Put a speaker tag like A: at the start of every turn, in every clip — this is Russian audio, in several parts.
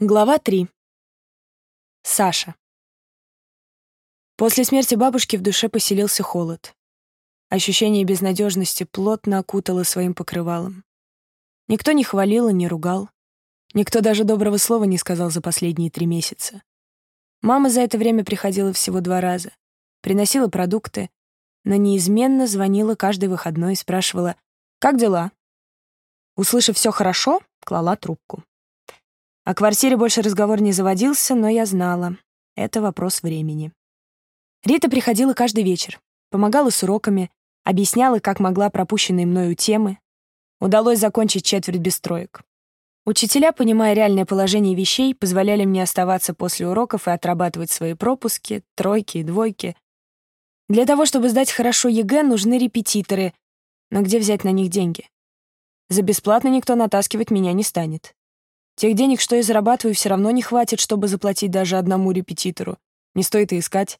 A: Глава 3. Саша. После смерти бабушки в душе поселился холод. Ощущение безнадежности плотно окутало своим покрывалом. Никто не хвалил и не ругал. Никто даже доброго слова не сказал за последние три месяца. Мама за это время приходила всего два раза. Приносила продукты, но неизменно звонила каждый выходной и спрашивала «Как дела?». Услышав «все хорошо», клала трубку. О квартире больше разговор не заводился, но я знала. Это вопрос времени. Рита приходила каждый вечер, помогала с уроками, объясняла, как могла пропущенные мною темы. Удалось закончить четверть без троек. Учителя, понимая реальное положение вещей, позволяли мне оставаться после уроков и отрабатывать свои пропуски, тройки и двойки. Для того, чтобы сдать хорошо ЕГЭ, нужны репетиторы, но где взять на них деньги? За бесплатно никто натаскивать меня не станет. Тех денег, что я зарабатываю, все равно не хватит, чтобы заплатить даже одному репетитору. Не стоит и искать.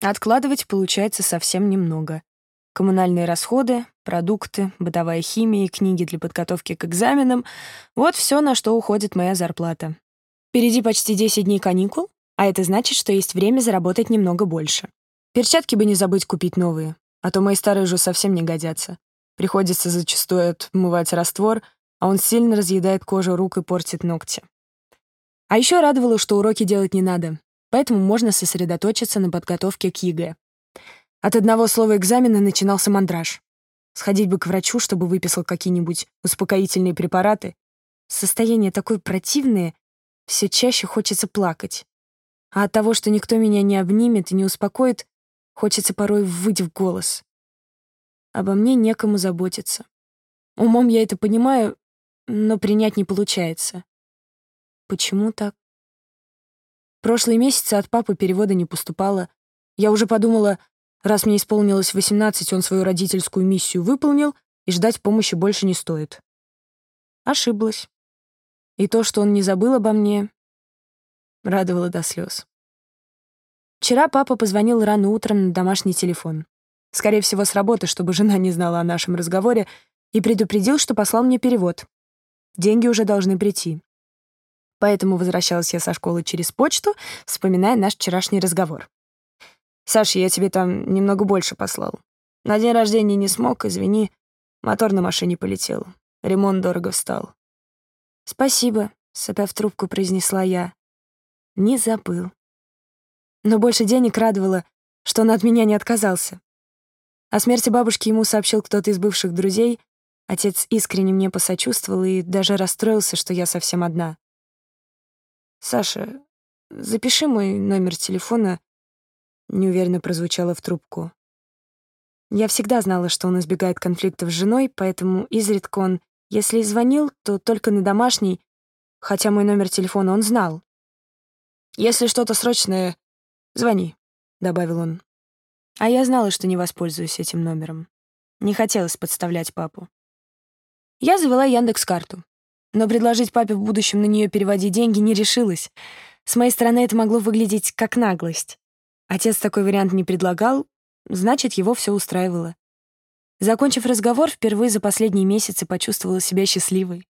A: Откладывать получается совсем немного. Коммунальные расходы, продукты, бытовая химия и книги для подготовки к экзаменам — вот все, на что уходит моя зарплата. Впереди почти 10 дней каникул, а это значит, что есть время заработать немного больше. Перчатки бы не забыть купить новые, а то мои старые уже совсем не годятся. Приходится зачастую отмывать раствор — а он сильно разъедает кожу рук и портит ногти. А еще радовало, что уроки делать не надо, поэтому можно сосредоточиться на подготовке к ЕГЭ. От одного слова экзамена начинался мандраж. Сходить бы к врачу, чтобы выписал какие-нибудь успокоительные препараты. Состояние такое противное, все чаще хочется плакать. А от того, что никто меня не обнимет и не успокоит, хочется порой выть в голос. Обо мне некому заботиться. Умом я это понимаю, но принять не получается. Почему так? Прошлые месяцы от папы перевода не поступало. Я уже подумала, раз мне исполнилось 18, он свою родительскую миссию выполнил, и ждать помощи больше не стоит. Ошиблась. И то, что он не забыл обо мне, радовало до слез. Вчера папа позвонил рано утром на домашний телефон. Скорее всего, с работы, чтобы жена не знала о нашем разговоре, и предупредил, что послал мне перевод. Деньги уже должны прийти. Поэтому возвращалась я со школы через почту, вспоминая наш вчерашний разговор. «Саша, я тебе там немного больше послал. На день рождения не смог, извини. Мотор на машине полетел. Ремонт дорого встал». «Спасибо», — сопя в трубку произнесла я. «Не забыл». Но больше денег радовало, что он от меня не отказался. О смерти бабушки ему сообщил кто-то из бывших друзей, Отец искренне мне посочувствовал и даже расстроился, что я совсем одна. «Саша, запиши мой номер телефона», — неуверенно прозвучало в трубку. Я всегда знала, что он избегает конфликтов с женой, поэтому изредка он, если и звонил, то только на домашний, хотя мой номер телефона он знал. «Если что-то срочное, звони», — добавил он. А я знала, что не воспользуюсь этим номером. Не хотелось подставлять папу. Я завела Яндекс-карту. Но предложить папе в будущем на нее переводить деньги не решилась. С моей стороны это могло выглядеть как наглость. Отец такой вариант не предлагал, значит, его все устраивало. Закончив разговор, впервые за последние месяцы почувствовала себя счастливой.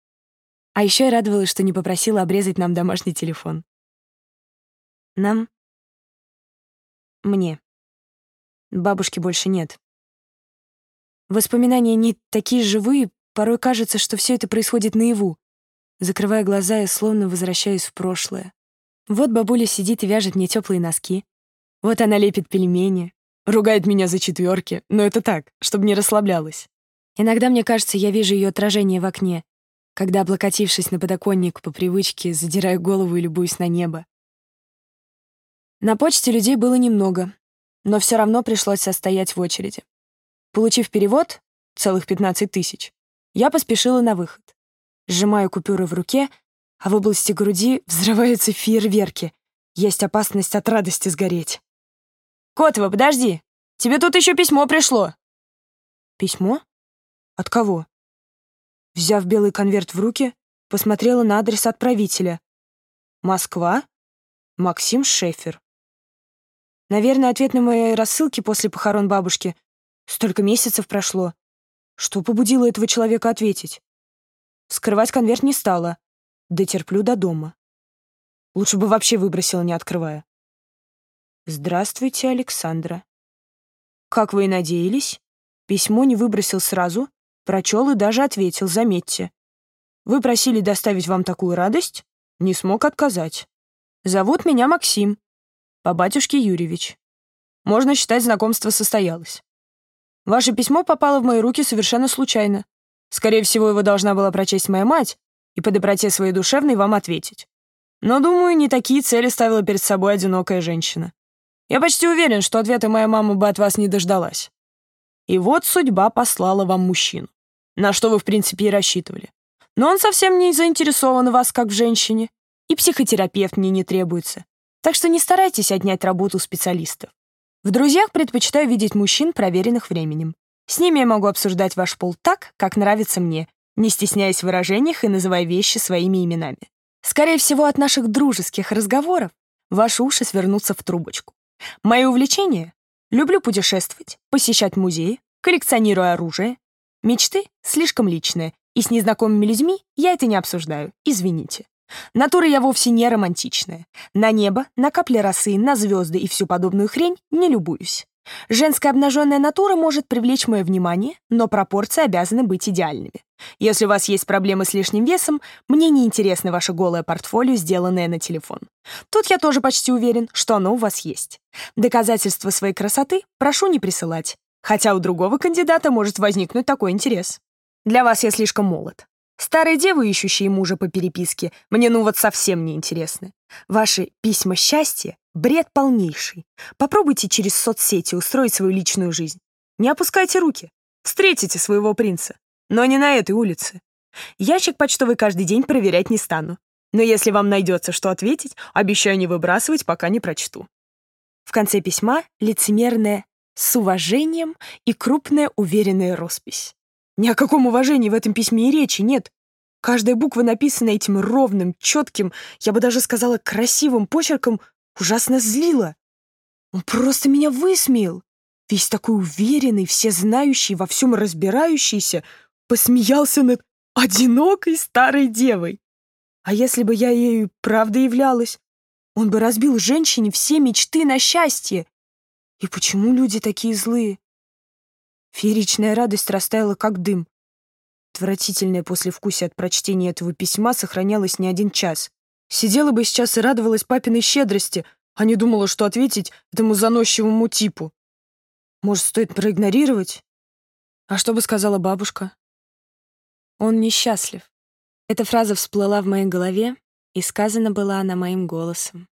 A: А еще я радовалась, что не попросила обрезать нам домашний телефон. Нам? Мне. Бабушки больше нет. Воспоминания не такие живые, Порой кажется, что все это происходит наяву. Закрывая глаза, я словно возвращаюсь в прошлое. Вот бабуля сидит и вяжет мне теплые носки. Вот она лепит пельмени, ругает меня за четверки, но это так, чтобы не расслаблялась. Иногда мне кажется, я вижу ее отражение в окне, когда, облокотившись на подоконник по привычке, задираю голову и любуюсь на небо. На почте людей было немного, но все равно пришлось состоять в очереди. Получив перевод, целых 15 тысяч, я поспешила на выход. Сжимаю купюры в руке, а в области груди взрываются фейерверки. Есть опасность от радости сгореть. «Котова, подожди! Тебе тут еще письмо пришло!» «Письмо? От кого?» Взяв белый конверт в руки, посмотрела на адрес отправителя. «Москва? Максим Шефер». Наверное, ответ на мои рассылки после похорон бабушки. Столько месяцев прошло. Что побудило этого человека ответить? Скрывать конверт не стала. Дотерплю до дома. Лучше бы вообще выбросила, не открывая. «Здравствуйте, Александра. Как вы и надеялись, письмо не выбросил сразу, прочел и даже ответил, заметьте. Вы просили доставить вам такую радость? Не смог отказать. Зовут меня Максим, по батюшке Юрьевич. Можно считать, знакомство состоялось. Ваше письмо попало в мои руки совершенно случайно. Скорее всего, его должна была прочесть моя мать и по доброте своей душевной вам ответить. Но, думаю, не такие цели ставила перед собой одинокая женщина. Я почти уверен, что ответа моя мама бы от вас не дождалась. И вот судьба послала вам мужчину, на что вы, в принципе, и рассчитывали. Но он совсем не заинтересован в вас как в женщине, и психотерапевт мне не требуется. Так что не старайтесь отнять работу специалистов. В друзьях предпочитаю видеть мужчин, проверенных временем. С ними я могу обсуждать ваш пол так, как нравится мне, не стесняясь в выражениях и называя вещи своими именами. Скорее всего, от наших дружеских разговоров ваши уши свернутся в трубочку. Мои увлечения — люблю путешествовать, посещать музеи, коллекционирую оружие. Мечты — слишком личные, и с незнакомыми людьми я это не обсуждаю, извините. Натура я вовсе не романтичная. На небо, на капли росы, на звезды и всю подобную хрень не любуюсь. Женская обнаженная натура может привлечь мое внимание, но пропорции обязаны быть идеальными. Если у вас есть проблемы с лишним весом, мне не интересно ваше голое портфолио, сделанное на телефон. Тут я тоже почти уверен, что оно у вас есть. Доказательства своей красоты прошу не присылать, хотя у другого кандидата может возникнуть такой интерес. Для вас я слишком молод. Старые девы, ищущие мужа по переписке, мне ну вот совсем не интересны. Ваши письма счастья — бред полнейший. Попробуйте через соцсети устроить свою личную жизнь. Не опускайте руки. Встретите своего принца. Но не на этой улице. Ящик почтовый каждый день проверять не стану. Но если вам найдется, что ответить, обещаю не выбрасывать, пока не прочту. В конце письма лицемерная «с уважением» и крупная уверенная роспись. Ни о каком уважении в этом письме и речи нет. Каждая буква написана этим ровным, четким, я бы даже сказала, красивым почерком, ужасно злила. Он просто меня высмеял. Весь такой уверенный, всезнающий, во всем разбирающийся, посмеялся над одинокой старой девой. А если бы я ею правда являлась, он бы разбил женщине все мечты на счастье. И почему люди такие злые? Фееричная радость растаяла, как дым. Отвратительное послевкусие от прочтения этого письма сохранялось не один час. Сидела бы сейчас и радовалась папиной щедрости, а не думала, что ответить этому заносчивому типу. Может, стоит проигнорировать? А что бы сказала бабушка? Он несчастлив. Эта фраза всплыла в моей голове, и сказана была она моим голосом.